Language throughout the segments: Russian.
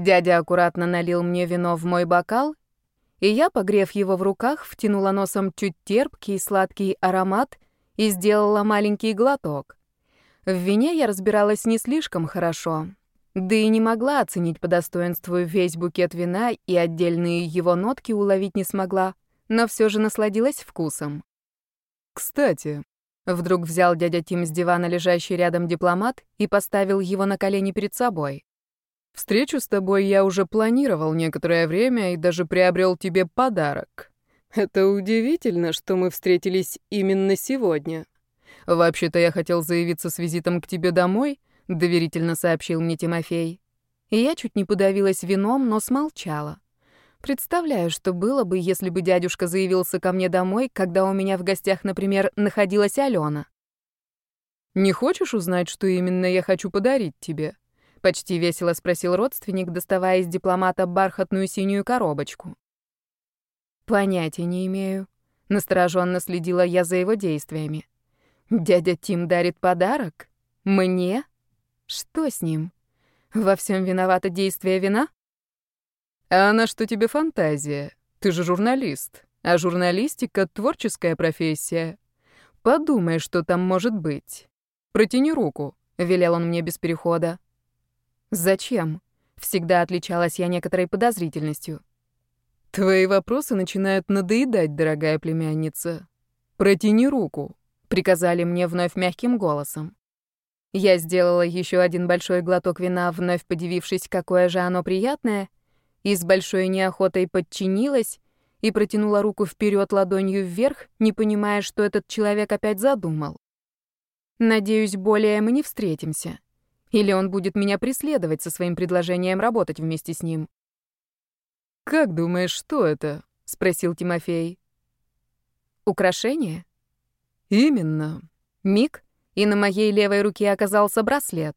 Дядя аккуратно налил мне вино в мой бокал, и я, погрев его в руках, втянула носом чуть терпкий сладкий аромат и сделала маленький глоток. В вине я разбиралась не слишком хорошо, да и не могла оценить по достоинству весь букет вина и отдельные его нотки уловить не смогла, но все же насладилась вкусом. «Кстати», — вдруг взял дядя Тим с дивана лежащий рядом дипломат и поставил его на колени перед собой. «Встречу с тобой я уже планировал некоторое время и даже приобрел тебе подарок. Это удивительно, что мы встретились именно сегодня. Вообще-то я хотел заявиться с визитом к тебе домой», — доверительно сообщил мне Тимофей. И я чуть не подавилась вином, но смолчала. Представляю, что было бы, если бы дядюшка заявился ко мне домой, когда у меня в гостях, например, находилась Алена. «Не хочешь узнать, что именно я хочу подарить тебе?» — почти весело спросил родственник, доставая из дипломата бархатную синюю коробочку. «Понятия не имею». Настороженно следила я за его действиями. «Дядя Тим дарит подарок? Мне?» Что с ним? Во всем виновато действие вина? А она что тебе фантазия? Ты же журналист. А журналистика — творческая профессия. Подумай, что там может быть. Протяни руку, — велел он мне без перехода. Зачем? Всегда отличалась я некоторой подозрительностью. Твои вопросы начинают надоедать, дорогая племянница. Протяни руку, — приказали мне вновь мягким голосом. Я сделала еще один большой глоток вина, вновь подивившись, какое же оно приятное, и с большой неохотой подчинилась и протянула руку вперед ладонью вверх, не понимая, что этот человек опять задумал. Надеюсь, более мы не встретимся. Или он будет меня преследовать со своим предложением работать вместе с ним. «Как думаешь, что это?» — спросил Тимофей. «Украшение?» «Именно». Миг, и на моей левой руке оказался браслет.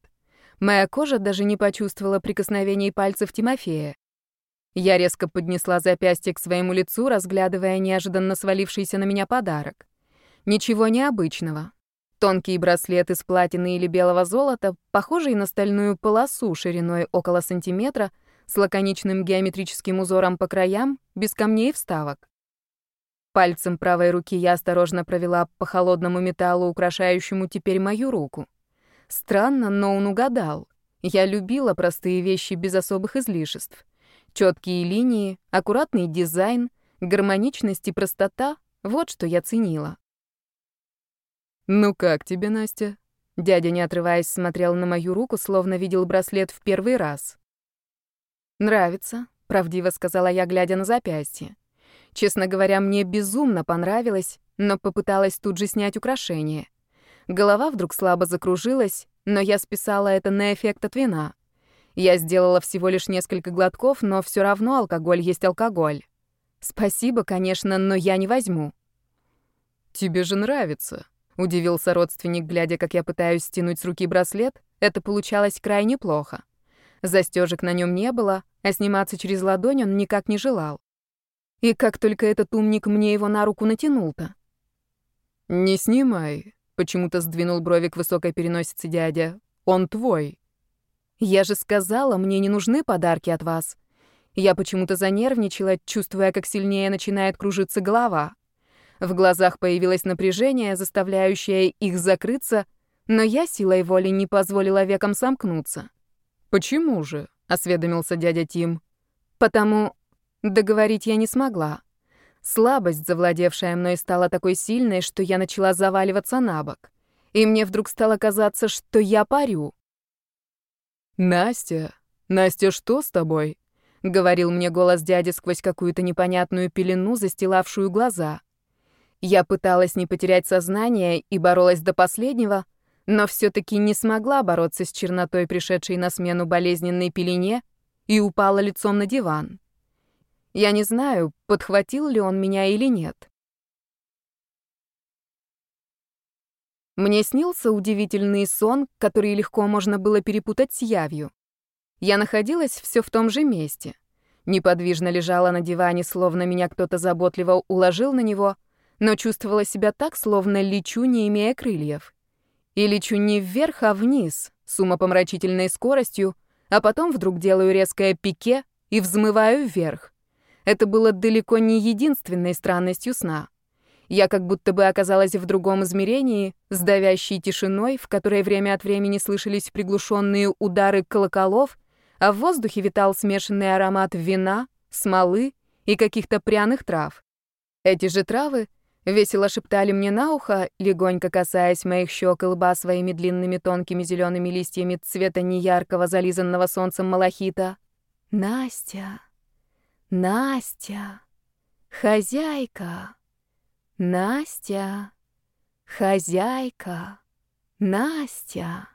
Моя кожа даже не почувствовала прикосновений пальцев Тимофея. Я резко поднесла запястье к своему лицу, разглядывая неожиданно свалившийся на меня подарок. Ничего необычного. Тонкий браслет из платины или белого золота, похожий на стальную полосу шириной около сантиметра, с лаконичным геометрическим узором по краям, без камней и вставок. Пальцем правой руки я осторожно провела по холодному металлу, украшающему теперь мою руку. Странно, но он угадал. Я любила простые вещи без особых излишеств. Четкие линии, аккуратный дизайн, гармоничность и простота — вот что я ценила. «Ну как тебе, Настя?» Дядя, не отрываясь, смотрел на мою руку, словно видел браслет в первый раз. «Нравится», — правдиво сказала я, глядя на запястье. Честно говоря, мне безумно понравилось, но попыталась тут же снять украшение. Голова вдруг слабо закружилась, но я списала это на эффект от вина. Я сделала всего лишь несколько глотков, но все равно алкоголь есть алкоголь. Спасибо, конечно, но я не возьму. Тебе же нравится, удивился родственник, глядя, как я пытаюсь стянуть с руки браслет. Это получалось крайне плохо. Застежек на нем не было, а сниматься через ладонь он никак не желал. И как только этот умник мне его на руку натянул-то? «Не снимай», — почему-то сдвинул брови к высокой переносице дядя. «Он твой». «Я же сказала, мне не нужны подарки от вас». Я почему-то занервничала, чувствуя, как сильнее начинает кружиться голова. В глазах появилось напряжение, заставляющее их закрыться, но я силой воли не позволила векам сомкнуться. «Почему же?» — осведомился дядя Тим. «Потому Договорить я не смогла. Слабость, завладевшая мной, стала такой сильной, что я начала заваливаться на бок. И мне вдруг стало казаться, что я парю. «Настя, Настя, что с тобой?» — говорил мне голос дяди сквозь какую-то непонятную пелену, застилавшую глаза. Я пыталась не потерять сознание и боролась до последнего, но все-таки не смогла бороться с чернотой, пришедшей на смену болезненной пелене, и упала лицом на диван. Я не знаю, подхватил ли он меня или нет. Мне снился удивительный сон, который легко можно было перепутать с явью. Я находилась все в том же месте. Неподвижно лежала на диване, словно меня кто-то заботливо уложил на него, но чувствовала себя так, словно лечу, не имея крыльев. И лечу не вверх, а вниз, с умопомрачительной скоростью, а потом вдруг делаю резкое пике и взмываю вверх. Это было далеко не единственной странностью сна. Я как будто бы оказалась в другом измерении, с давящей тишиной, в которой время от времени слышались приглушенные удары колоколов, а в воздухе витал смешанный аромат вина, смолы и каких-то пряных трав. Эти же травы весело шептали мне на ухо, легонько касаясь моих щек и лба своими длинными тонкими зелеными листьями цвета неяркого зализанного солнцем малахита. «Настя! Настя! Хозяйка!» Настя, хозяйка, Настя.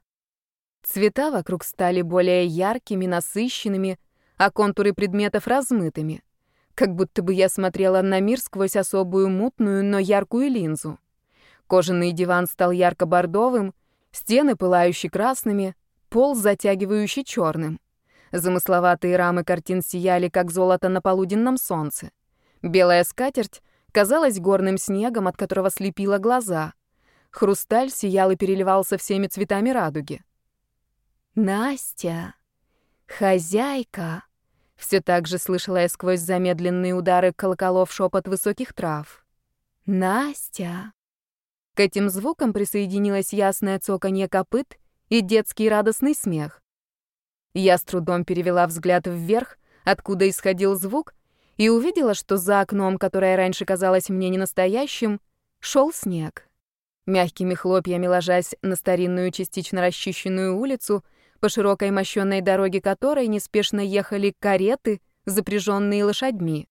Цвета вокруг стали более яркими, насыщенными, а контуры предметов размытыми, как будто бы я смотрела на мир сквозь особую мутную, но яркую линзу. Кожаный диван стал ярко-бордовым, стены пылающие красными, пол затягивающий черным. Замысловатые рамы картин сияли, как золото на полуденном солнце. Белая скатерть казалась горным снегом, от которого слепило глаза. Хрусталь сиял и переливался всеми цветами радуги. «Настя! Хозяйка!» Все так же слышала я сквозь замедленные удары колоколов шепот высоких трав. «Настя!» К этим звукам присоединилось ясное цоканье копыт и детский радостный смех. Я с трудом перевела взгляд вверх, откуда исходил звук, и увидела, что за окном, которое раньше казалось мне ненастоящим, шел снег. Мягкими хлопьями ложась на старинную частично расчищенную улицу, по широкой мощенной дороге которой неспешно ехали кареты, запряженные лошадьми.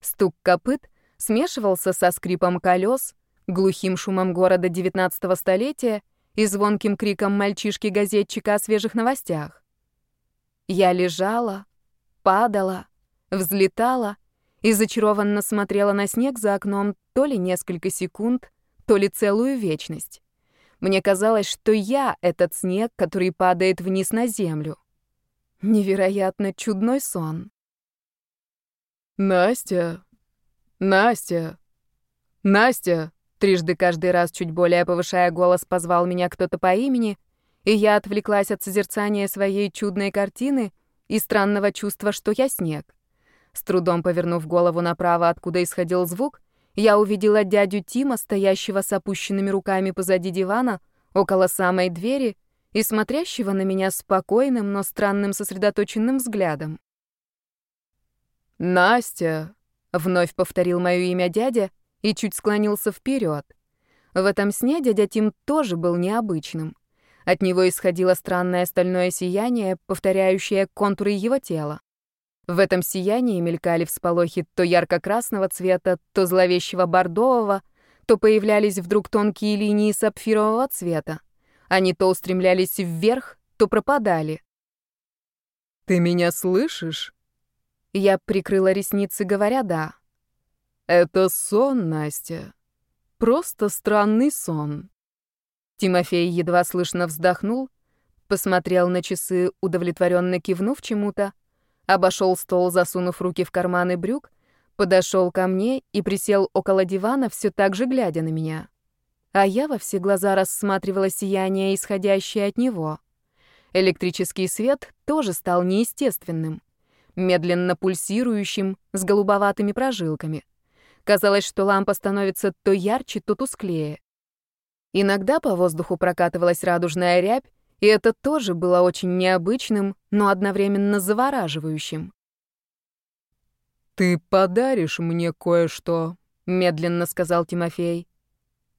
Стук копыт смешивался со скрипом колес, глухим шумом города XIX столетия и звонким криком мальчишки-газетчика о свежих новостях. Я лежала, падала, взлетала и зачарованно смотрела на снег за окном то ли несколько секунд, то ли целую вечность. Мне казалось, что я — этот снег, который падает вниз на землю. Невероятно чудной сон. «Настя! Настя! Настя!» Трижды каждый раз, чуть более повышая голос, позвал меня кто-то по имени, и я отвлеклась от созерцания своей чудной картины и странного чувства, что я снег. С трудом повернув голову направо, откуда исходил звук, я увидела дядю Тима, стоящего с опущенными руками позади дивана, около самой двери, и смотрящего на меня спокойным, но странным сосредоточенным взглядом. «Настя!» — вновь повторил мое имя дядя и чуть склонился вперед. В этом сне дядя Тим тоже был необычным. От него исходило странное стальное сияние, повторяющее контуры его тела. В этом сиянии мелькали всполохи то ярко-красного цвета, то зловещего бордового, то появлялись вдруг тонкие линии сапфирового цвета. Они то устремлялись вверх, то пропадали. «Ты меня слышишь?» Я прикрыла ресницы, говоря «да». «Это сон, Настя. Просто странный сон». Тимофей едва слышно вздохнул, посмотрел на часы, удовлетворенно кивнув чему-то, обошел стол, засунув руки в карманы брюк, подошел ко мне и присел около дивана, все так же глядя на меня. А я во все глаза рассматривала сияние, исходящее от него. Электрический свет тоже стал неестественным, медленно пульсирующим, с голубоватыми прожилками. Казалось, что лампа становится то ярче, то тусклее. Иногда по воздуху прокатывалась радужная рябь, и это тоже было очень необычным, но одновременно завораживающим. «Ты подаришь мне кое-что», — медленно сказал Тимофей.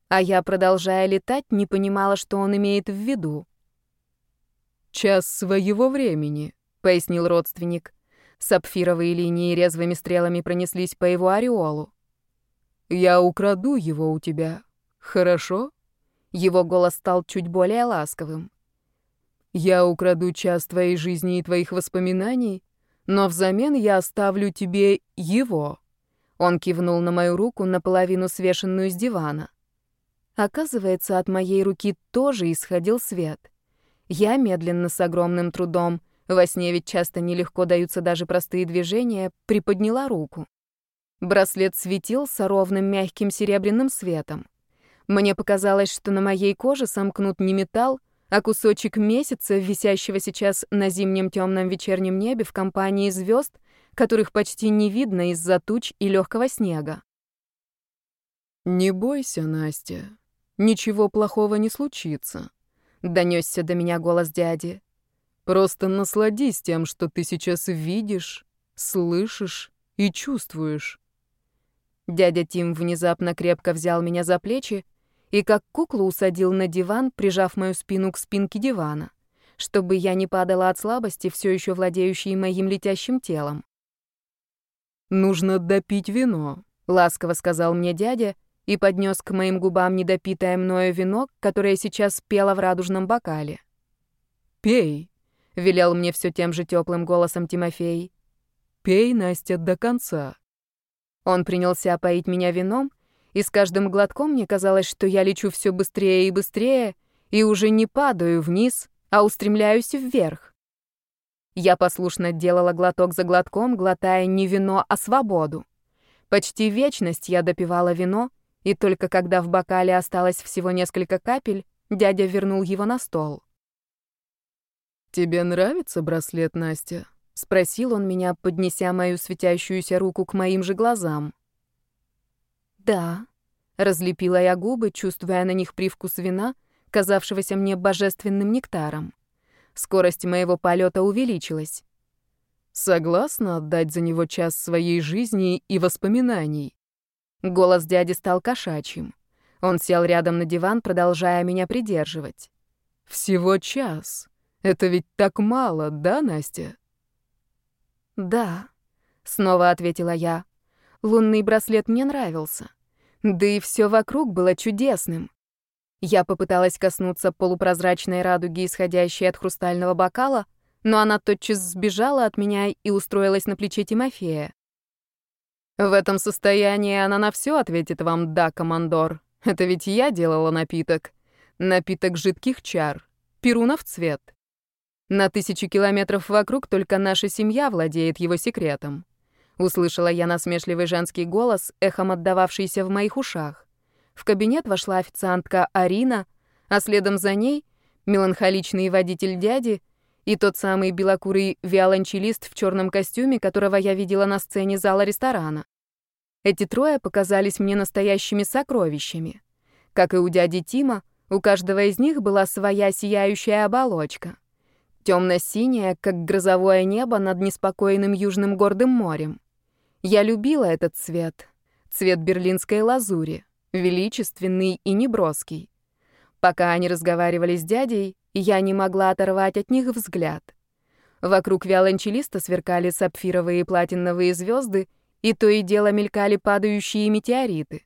А я, продолжая летать, не понимала, что он имеет в виду. «Час своего времени», — пояснил родственник. Сапфировые линии резвыми стрелами пронеслись по его ореолу. «Я украду его у тебя, хорошо?» Его голос стал чуть более ласковым. Я украду час твоей жизни и твоих воспоминаний, но взамен я оставлю тебе его. Он кивнул на мою руку, наполовину свешенную с дивана. Оказывается, от моей руки тоже исходил свет. Я медленно, с огромным трудом, во сне ведь часто нелегко даются даже простые движения, приподняла руку. Браслет светился ровным мягким серебряным светом. Мне показалось, что на моей коже сомкнут не металл, а кусочек месяца, висящего сейчас на зимнем темном вечернем небе в компании звезд, которых почти не видно из-за туч и легкого снега. «Не бойся, Настя. Ничего плохого не случится», — донесся до меня голос дяди. «Просто насладись тем, что ты сейчас видишь, слышишь и чувствуешь». Дядя Тим внезапно крепко взял меня за плечи и как куклу усадил на диван, прижав мою спину к спинке дивана, чтобы я не падала от слабости, все еще владеющей моим летящим телом. «Нужно допить вино», — ласково сказал мне дядя и поднес к моим губам недопитое мною вино, которое сейчас пело в радужном бокале. «Пей», — велел мне все тем же теплым голосом Тимофей. «Пей, Настя, до конца». Он принялся поить меня вином, и с каждым глотком мне казалось, что я лечу все быстрее и быстрее, и уже не падаю вниз, а устремляюсь вверх. Я послушно делала глоток за глотком, глотая не вино, а свободу. Почти вечность я допивала вино, и только когда в бокале осталось всего несколько капель, дядя вернул его на стол. «Тебе нравится браслет, Настя?» — спросил он меня, поднеся мою светящуюся руку к моим же глазам. «Да», — разлепила я губы, чувствуя на них привкус вина, казавшегося мне божественным нектаром. Скорость моего полета увеличилась. «Согласна отдать за него час своей жизни и воспоминаний?» Голос дяди стал кошачьим. Он сел рядом на диван, продолжая меня придерживать. «Всего час. Это ведь так мало, да, Настя?» «Да», — снова ответила я. Лунный браслет мне нравился. Да и все вокруг было чудесным. Я попыталась коснуться полупрозрачной радуги, исходящей от хрустального бокала, но она тотчас сбежала от меня и устроилась на плече Тимофея. «В этом состоянии она на все ответит вам «да, командор». Это ведь я делала напиток. Напиток жидких чар. Перунов цвет. На тысячи километров вокруг только наша семья владеет его секретом. Услышала я насмешливый женский голос, эхом отдававшийся в моих ушах. В кабинет вошла официантка Арина, а следом за ней меланхоличный водитель дяди и тот самый белокурый виолончелист в черном костюме, которого я видела на сцене зала ресторана. Эти трое показались мне настоящими сокровищами. Как и у дяди Тима, у каждого из них была своя сияющая оболочка. Темно-синяя, как грозовое небо над неспокойным южным гордым морем. Я любила этот цвет. Цвет берлинской лазури, величественный и неброский. Пока они разговаривали с дядей, я не могла оторвать от них взгляд. Вокруг виолончелиста сверкали сапфировые и платиновые звезды, и то и дело мелькали падающие метеориты.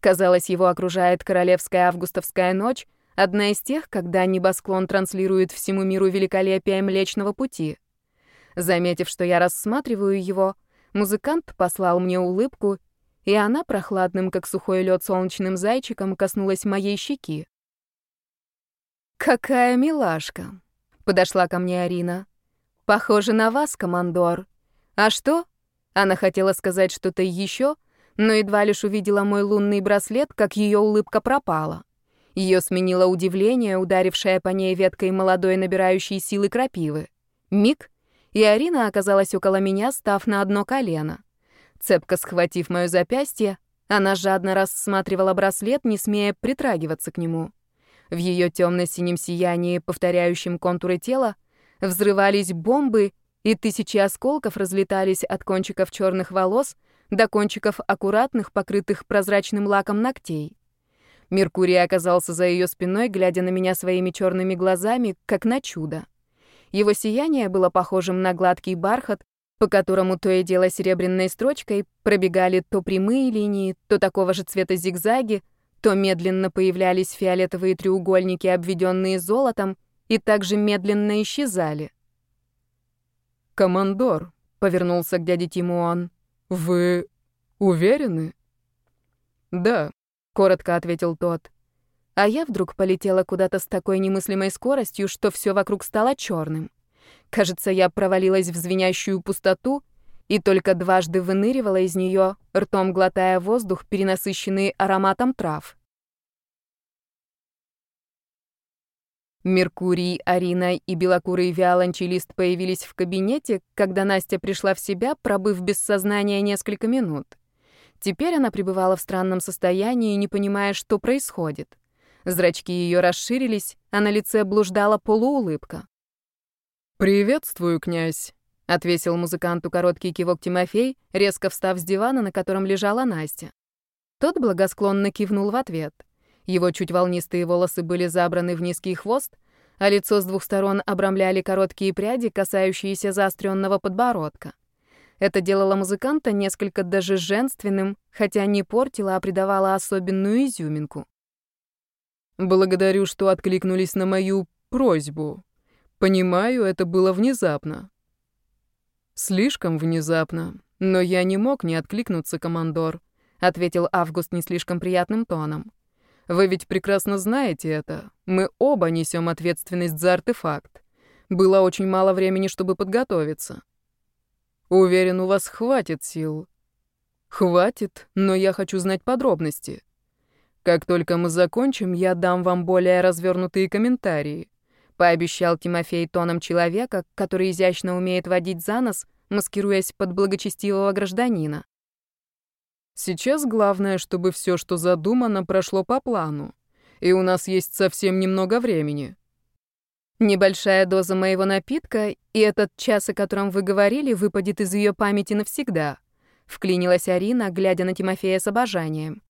Казалось, его окружает королевская августовская ночь, одна из тех, когда небосклон транслирует всему миру великолепие Млечного Пути. Заметив, что я рассматриваю его, Музыкант послал мне улыбку, и она прохладным, как сухой лед солнечным зайчиком, коснулась моей щеки. «Какая милашка!» — подошла ко мне Арина. «Похоже на вас, командор. А что?» Она хотела сказать что-то еще, но едва лишь увидела мой лунный браслет, как ее улыбка пропала. Ее сменило удивление, ударившее по ней веткой молодой набирающей силы крапивы. Миг, и Арина оказалась около меня, став на одно колено. Цепко схватив моё запястье, она жадно рассматривала браслет, не смея притрагиваться к нему. В её тёмно-синем сиянии, повторяющем контуры тела, взрывались бомбы, и тысячи осколков разлетались от кончиков чёрных волос до кончиков аккуратных, покрытых прозрачным лаком ногтей. Меркурий оказался за её спиной, глядя на меня своими чёрными глазами, как на чудо. Его сияние было похожим на гладкий бархат, по которому то и дело серебряной строчкой пробегали то прямые линии, то такого же цвета зигзаги, то медленно появлялись фиолетовые треугольники, обведенные золотом, и также медленно исчезали. «Командор», — повернулся к дяде Тимуан, — «вы уверены?» «Да», — коротко ответил тот. А я вдруг полетела куда-то с такой немыслимой скоростью, что все вокруг стало черным. Кажется, я провалилась в звенящую пустоту и только дважды выныривала из нее, ртом глотая воздух, перенасыщенный ароматом трав. Меркурий, Арина и белокурый виолончелист появились в кабинете, когда Настя пришла в себя, пробыв без сознания несколько минут. Теперь она пребывала в странном состоянии, не понимая, что происходит. Зрачки ее расширились, а на лице блуждала полуулыбка. «Приветствую, князь», — отвесил музыканту короткий кивок Тимофей, резко встав с дивана, на котором лежала Настя. Тот благосклонно кивнул в ответ — его чуть волнистые волосы были забраны в низкий хвост, а лицо с двух сторон обрамляли короткие пряди, касающиеся заостренного подбородка. Это делало музыканта несколько даже женственным, хотя не портило, а придавало особенную изюминку. «Благодарю, что откликнулись на мою просьбу. Понимаю, это было внезапно». «Слишком внезапно, но я не мог не откликнуться, командор», — ответил Август не слишком приятным тоном. Вы ведь прекрасно знаете это. Мы оба несем ответственность за артефакт. Было очень мало времени, чтобы подготовиться. Уверен, у вас хватит сил. Хватит, но я хочу знать подробности. Как только мы закончим, я дам вам более развернутые комментарии. Пообещал Тимофей тоном человека, который изящно умеет водить за нос, маскируясь под благочестивого гражданина. Сейчас главное, чтобы все, что задумано, прошло по плану. И у нас есть совсем немного времени. Небольшая доза моего напитка, и этот час, о котором вы говорили, выпадет из ее памяти навсегда. Вклинилась Арина, глядя на Тимофея с обожанием.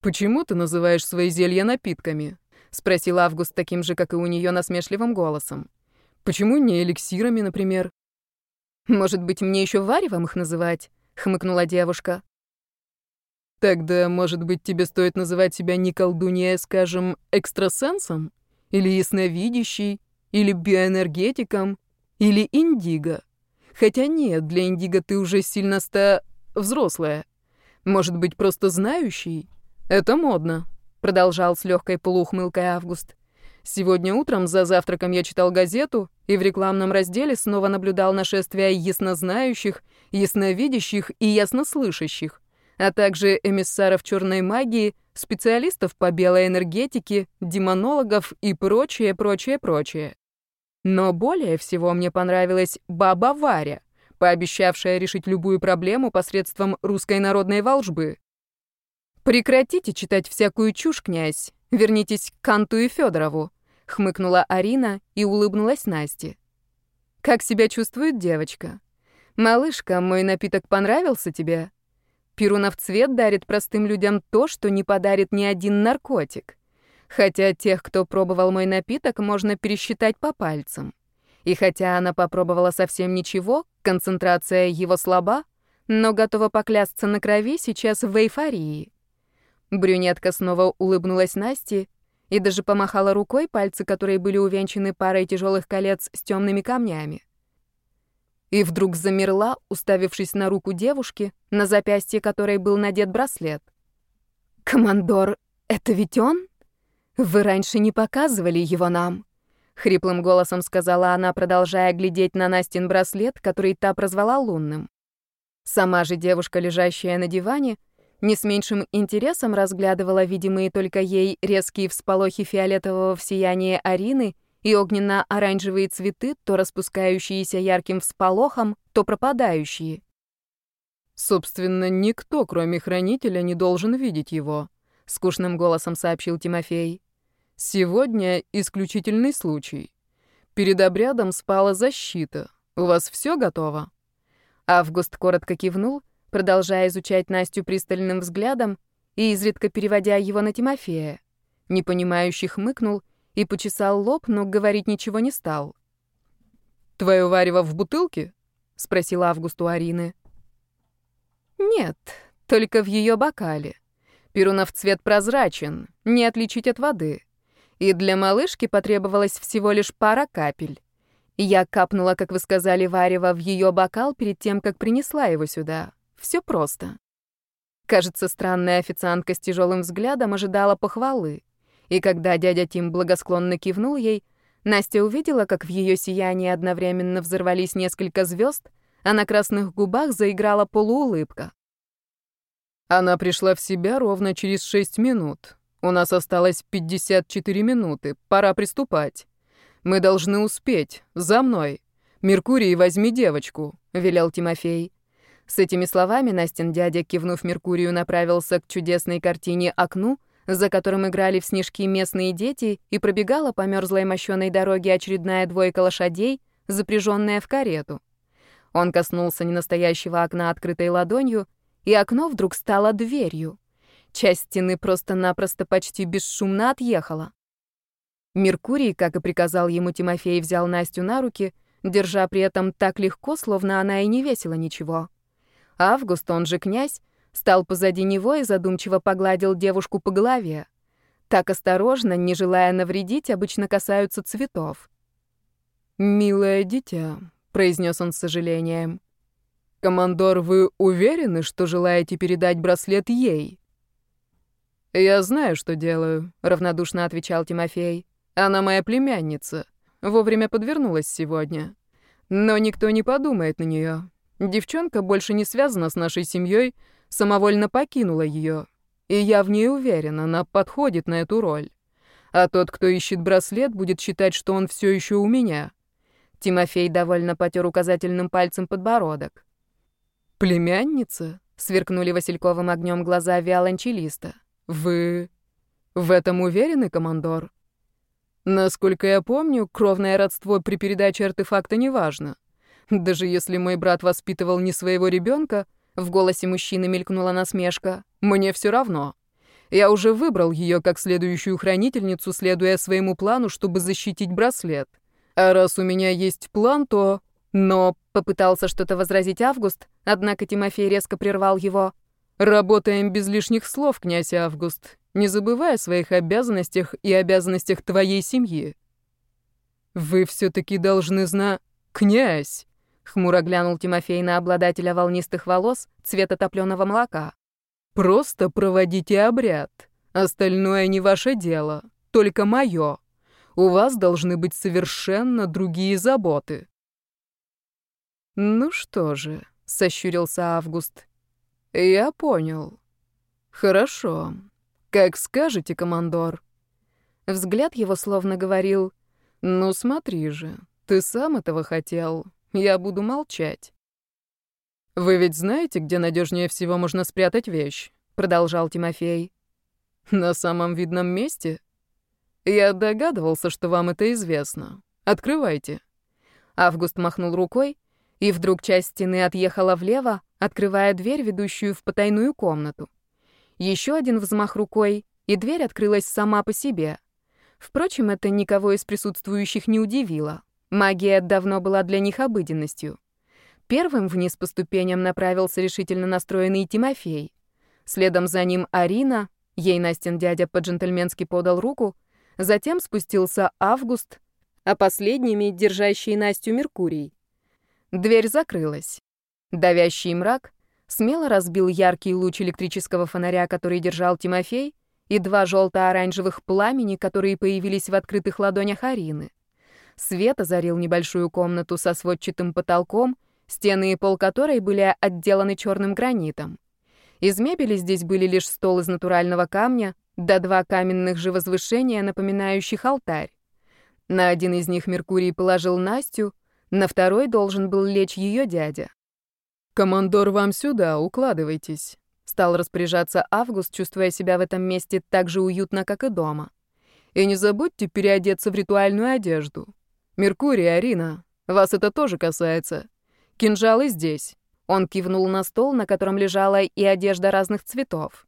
«Почему ты называешь свои зелья напитками?» — спросил Август таким же, как и у нее, насмешливым голосом. «Почему не эликсирами, например?» «Может быть, мне еще варевом их называть?» — хмыкнула девушка. Тогда, может быть, тебе стоит называть себя не колдуньей, а, скажем, экстрасенсом? Или ясновидящей? Или биоэнергетиком? Или индиго? Хотя нет, для индиго ты уже сильно ста... взрослая. Может быть, просто знающий? Это модно, продолжал с легкой полуухмылкой Август. Сегодня утром за завтраком я читал газету и в рекламном разделе снова наблюдал нашествие яснознающих, ясновидящих и яснослышащих а также эмиссаров черной магии, специалистов по белой энергетике, демонологов и прочее, прочее, прочее. Но более всего мне понравилась баба Варя, пообещавшая решить любую проблему посредством русской народной волжбы. «Прекратите читать всякую чушь, князь. Вернитесь к Канту и Федорову», — хмыкнула Арина и улыбнулась Насте. «Как себя чувствует девочка? Малышка, мой напиток понравился тебе?» Перунов цвет дарит простым людям то, что не подарит ни один наркотик. Хотя тех, кто пробовал мой напиток, можно пересчитать по пальцам. И хотя она попробовала совсем ничего, концентрация его слаба, но готова поклясться на крови сейчас в эйфории. Брюнетка снова улыбнулась Насте и даже помахала рукой, пальцы которой были увенчаны парой тяжелых колец с темными камнями и вдруг замерла, уставившись на руку девушки, на запястье которой был надет браслет. «Командор, это ведь он? Вы раньше не показывали его нам?» Хриплым голосом сказала она, продолжая глядеть на Настин браслет, который та прозвала лунным. Сама же девушка, лежащая на диване, не с меньшим интересом разглядывала видимые только ей резкие всполохи фиолетового в сиянии Арины и огненно-оранжевые цветы, то распускающиеся ярким всполохом, то пропадающие. «Собственно, никто, кроме хранителя, не должен видеть его», — скучным голосом сообщил Тимофей. «Сегодня исключительный случай. Перед обрядом спала защита. У вас все готово?» Август коротко кивнул, продолжая изучать Настю пристальным взглядом и изредка переводя его на Тимофея. Непонимающий хмыкнул — и почесал лоб, но говорить ничего не стал. «Твое варево в бутылке?» — спросил Август у Арины. «Нет, только в ее бокале. Перунов цвет прозрачен, не отличить от воды. И для малышки потребовалось всего лишь пара капель. Я капнула, как вы сказали, варево в ее бокал перед тем, как принесла его сюда. Все просто». Кажется, странная официантка с тяжелым взглядом ожидала похвалы. И когда дядя Тим благосклонно кивнул ей, Настя увидела, как в ее сиянии одновременно взорвались несколько звезд, а на красных губах заиграла полуулыбка. Она пришла в себя ровно через шесть минут. У нас осталось 54 минуты. Пора приступать. Мы должны успеть. За мной. Меркурий, возьми девочку», — велел Тимофей. С этими словами Настин дядя, кивнув Меркурию, направился к чудесной картине «Окну», за которым играли в снежки местные дети, и пробегала по мерзлой мощеной дороге очередная двойка лошадей, запряженная в карету. Он коснулся ненастоящего окна открытой ладонью, и окно вдруг стало дверью. Часть стены просто-напросто почти бесшумно отъехала. Меркурий, как и приказал ему Тимофей, взял Настю на руки, держа при этом так легко, словно она и не весила ничего. Август, он же князь, стал позади него и задумчиво погладил девушку по голове. Так осторожно, не желая навредить, обычно касаются цветов. «Милое дитя», — произнес он с сожалением. «Командор, вы уверены, что желаете передать браслет ей?» «Я знаю, что делаю», — равнодушно отвечал Тимофей. «Она моя племянница. Вовремя подвернулась сегодня. Но никто не подумает на нее. Девчонка больше не связана с нашей семьей, самовольно покинула ее. И я в ней уверен, она подходит на эту роль. А тот, кто ищет браслет, будет считать, что он все еще у меня». Тимофей довольно потер указательным пальцем подбородок. «Племянница?» — сверкнули Васильковым огнем глаза виолончелиста. «Вы в этом уверены, командор?» «Насколько я помню, кровное родство при передаче артефакта не важно. Даже если мой брат воспитывал не своего ребенка, в голосе мужчины мелькнула насмешка, мне все равно. Я уже выбрал ее как следующую хранительницу, следуя своему плану, чтобы защитить браслет. А раз у меня есть план, то... Но попытался что-то возразить Август, однако Тимофей резко прервал его. Работаем без лишних слов, князь Август, не забывая о своих обязанностях и обязанностях твоей семьи. Вы все-таки должны знать... Князь! Хмуро глянул Тимофей на обладателя волнистых волос цвета топленого молока. Просто проводите обряд. Остальное не ваше дело, только мое. У вас должны быть совершенно другие заботы. Ну что же, сощурился Август. «Я понял. Хорошо. Как скажете, командор». Взгляд его словно говорил, «Ну смотри же, ты сам этого хотел. Я буду молчать». «Вы ведь знаете, где надежнее всего можно спрятать вещь?» — продолжал Тимофей. «На самом видном месте?» «Я догадывался, что вам это известно. Открывайте». Август махнул рукой, и вдруг часть стены отъехала влево, открывая дверь, ведущую в потайную комнату. Еще один взмах рукой, и дверь открылась сама по себе. Впрочем, это никого из присутствующих не удивило. Магия давно была для них обыденностью. Первым вниз по ступеням направился решительно настроенный Тимофей. Следом за ним Арина, ей Настин дядя по-джентльменски подал руку, затем спустился Август, а последними — держащий Настю Меркурий. Дверь закрылась. Давящий мрак смело разбил яркий луч электрического фонаря, который держал Тимофей, и два желто-оранжевых пламени, которые появились в открытых ладонях Арины. Свет озарил небольшую комнату со сводчатым потолком, стены и пол которой были отделаны черным гранитом. Из мебели здесь были лишь стол из натурального камня, да два каменных же возвышения, напоминающих алтарь. На один из них Меркурий положил Настю, на второй должен был лечь ее дядя. «Командор, вам сюда, укладывайтесь», — стал распоряжаться Август, чувствуя себя в этом месте так же уютно, как и дома. «И не забудьте переодеться в ритуальную одежду. Меркурий, Арина, вас это тоже касается. Кинжалы здесь». Он кивнул на стол, на котором лежала и одежда разных цветов.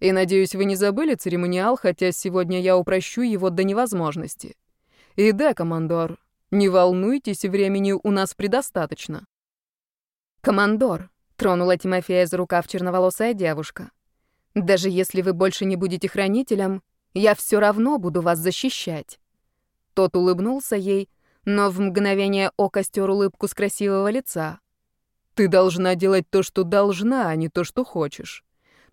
«И надеюсь, вы не забыли церемониал, хотя сегодня я упрощу его до невозможности. И да, командор, не волнуйтесь, времени у нас предостаточно. Командор, тронула Тимофея за рукав черноволосая девушка. Даже если вы больше не будете хранителем, я все равно буду вас защищать. Тот улыбнулся ей, но в мгновение ока стер улыбку с красивого лица. Ты должна делать то, что должна, а не то, что хочешь.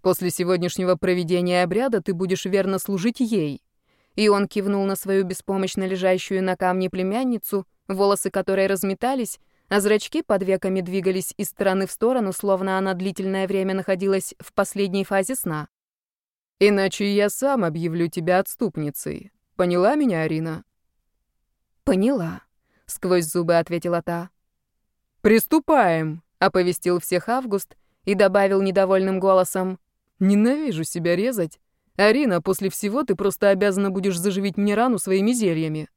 После сегодняшнего проведения обряда ты будешь верно служить ей. И он кивнул на свою беспомощно лежащую на камне племянницу, волосы которой разметались, а зрачки под веками двигались из стороны в сторону, словно она длительное время находилась в последней фазе сна. Иначе я сам объявлю тебя отступницей. Поняла меня, Арина? Поняла, сквозь зубы ответила та. Приступаем, оповестил всех Август и добавил недовольным голосом: Ненавижу себя резать. Арина, после всего ты просто обязана будешь заживить мне рану своими зельями.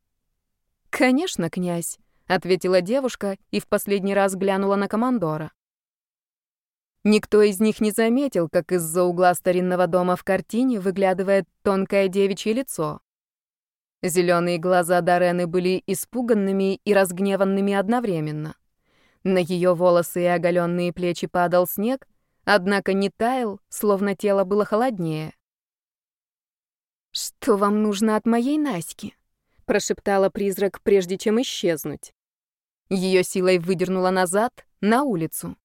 Конечно, князь, ответила девушка и в последний раз глянула на командора. Никто из них не заметил, как из-за угла старинного дома в картине выглядывает тонкое девичье лицо. Зеленые глаза Дарены были испуганными и разгневанными одновременно. На ее волосы и оголенные плечи падал снег, однако не таял, словно тело было холоднее. «Что вам нужно от моей Наськи?» — прошептала призрак, прежде чем исчезнуть. Ее силой выдернула назад, на улицу.